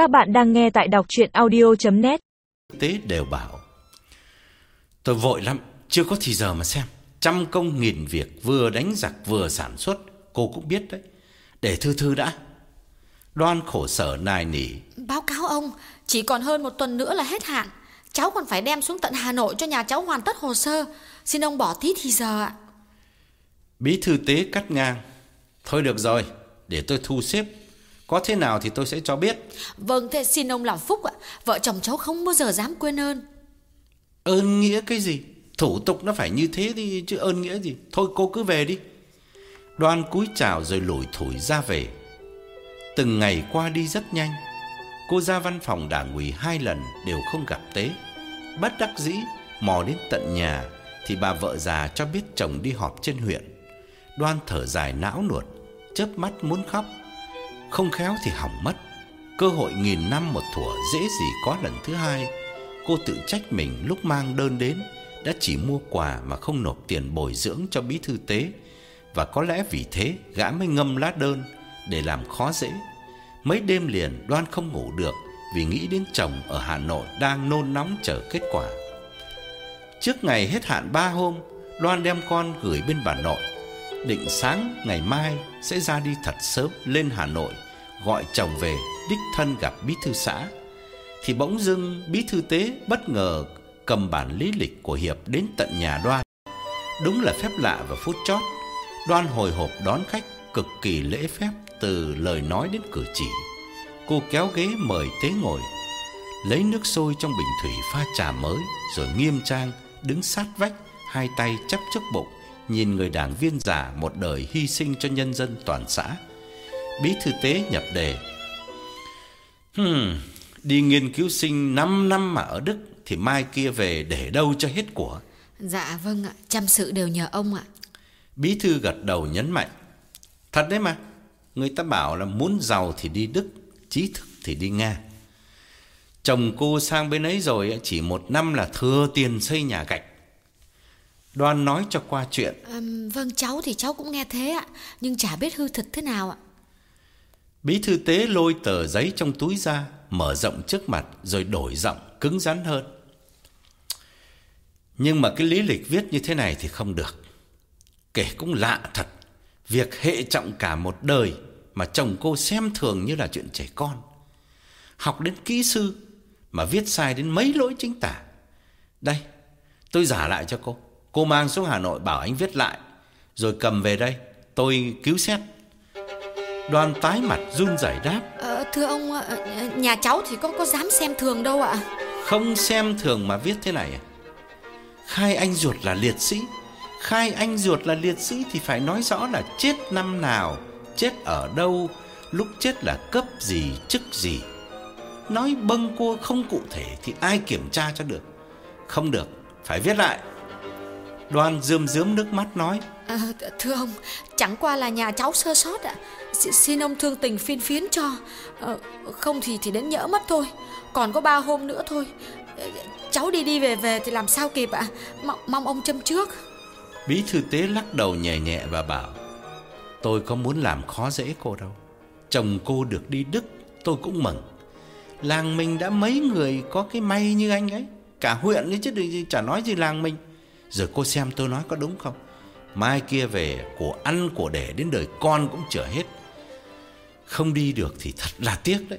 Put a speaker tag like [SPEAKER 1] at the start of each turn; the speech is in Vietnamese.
[SPEAKER 1] Các bạn đang nghe tại đọc chuyện audio.net
[SPEAKER 2] Tế đều bảo Tôi vội lắm, chưa có thì giờ mà xem Trăm công nghìn việc Vừa đánh giặc vừa sản xuất Cô cũng biết đấy Để thư thư đã Đoan khổ sở nài nỉ
[SPEAKER 3] Báo cáo ông, chỉ còn hơn một tuần nữa là hết hạn. Cháu còn phải đem xuống tận Hà Nội cho nhà cháu hoàn tất hồ sơ. Xin ông bỏ tí thì giờ ạ.
[SPEAKER 2] Bí thư tế cắt ngang Thôi được rồi, để tôi thu xếp Có thế nào thì tôi sẽ cho biết.
[SPEAKER 3] Vâng, thế xin ông làm phúc ạ. Vợ chồng cháu không bao giờ dám quên ơn.
[SPEAKER 2] Ơn nghĩa cái gì? Thủ tục nó phải như thế đi chứ ơn nghĩa gì? Thôi cô cứ về đi. Đoan cúi chào rồi lủi thủi ra về. Từng ngày qua đi rất nhanh. Cô ra văn phòng đảng ủy hai lần Đều không gặp tế. Bất đắc dĩ mò đến tận nhà Thì bà vợ già cho biết chồng đi họp trên huyện. Đoan thở dài não nuột Chớp mắt muốn khóc không khéo thì hỏng mất. Cơ hội nghìn năm một thủa dễ gì có lần thứ hai. Cô tự trách mình lúc mang đơn đến, Đã chỉ mua quà mà không nộp tiền bồi dưỡng cho bí thư tế. Và có lẽ vì thế, gã mới ngâm lá đơn Để làm khó dễ. Mấy đêm liền, đoan không ngủ được Vì nghĩ đến chồng ở Hà Nội đang nôn nóng chờ kết quả. Trước ngày hết hạn ba hôm, Đoan đem con gửi bên bà nội. Định sáng ngày mai sẽ ra đi thật sớm lên Hà Nội, Gọi chồng về đích thân gặp bí thư xã. Thì bỗng dưng bí thư tế bất ngờ cầm bản lý lịch của Hiệp đến tận nhà Đoan. Đúng là phép lạ và phút chót, Đoan hồi hộp đón khách cực kỳ lễ phép từ lời nói đến cử chỉ. Cô kéo ghế mời tế ngồi, Lấy nước sôi trong bình thủy pha trà mới, Rồi nghiêm trang đứng sát vách, Hai tay chấp trước bụng. Nhìn người đảng viên già một đời hy sinh cho nhân dân toàn xã. Bí thư tế nhập đề. Hmm, đi nghiên cứu sinh 5 năm mà ở Đức Thì mai kia về để đâu cho hết của?
[SPEAKER 3] Dạ vâng ạ, chăm sự đều nhờ ông ạ.
[SPEAKER 2] Bí thư gật đầu nhấn mạnh. Thật đấy mà Người ta bảo là muốn giàu thì đi Đức Trí thức thì đi Nga. Chồng cô sang bên ấy rồi Chỉ một năm là thừa tiền xây nhà gạch Đoan nói cho qua chuyện.
[SPEAKER 3] Ừm, vâng cháu thì cháu cũng nghe thế ạ. Nhưng chả biết hư thực thế nào ạ.
[SPEAKER 2] Bí thư tế lôi tờ giấy trong túi ra Mở rộng trước mặt Rồi đổi giọng cứng rắn hơn. Nhưng mà cái lý lịch viết như thế này thì không được. Kể cũng lạ thật Việc hệ trọng cả một đời Mà chồng cô xem thường như là chuyện trẻ con. Học đến kỹ sư Mà viết sai đến mấy lỗi chính tả. Đây Tôi giả lại cho cô Cô mang xuống Hà Nội bảo anh viết lại. Rồi cầm về đây Tôi cứu xét. Đoan tái mặt run rẩy đáp.
[SPEAKER 3] Ờ, thưa ông, nhà cháu thì có có dám xem thường đâu ạ.
[SPEAKER 2] Không xem thường mà viết thế này à? Khai anh ruột là liệt sĩ. Khai anh ruột là liệt sĩ Thì phải nói rõ là chết năm nào Chết ở đâu Lúc chết là cấp gì chức gì. Nói bâng cua không cụ thể Thì ai kiểm tra cho được? Không được Phải viết lại Đoan rơm rớm nước mắt nói
[SPEAKER 3] th- thưa ông, chẳng qua là nhà cháu sơ sót ạ. X- xin ông thương tình phiên phiến cho. Ờ, không thì thì đến nhỡ mất thôi. Còn có ba hôm nữa thôi. Ờ, Cháu đi đi về về thì làm sao kịp ạ. Mong, mong ông châm trước.
[SPEAKER 2] Bí thư tế lắc đầu nhẹ nhẹ và bảo Tôi có muốn làm khó dễ cô đâu Chồng cô được đi Đức Tôi cũng mừng Làng mình đã mấy người có cái may như anh ấy Cả huyện ấy chứ đừng chả nói gì làng mình rồi cô xem tôi nói có đúng không? Mai kia về Của ăn của để đến đời con cũng chở hết. Không đi được thì thật là tiếc đấy.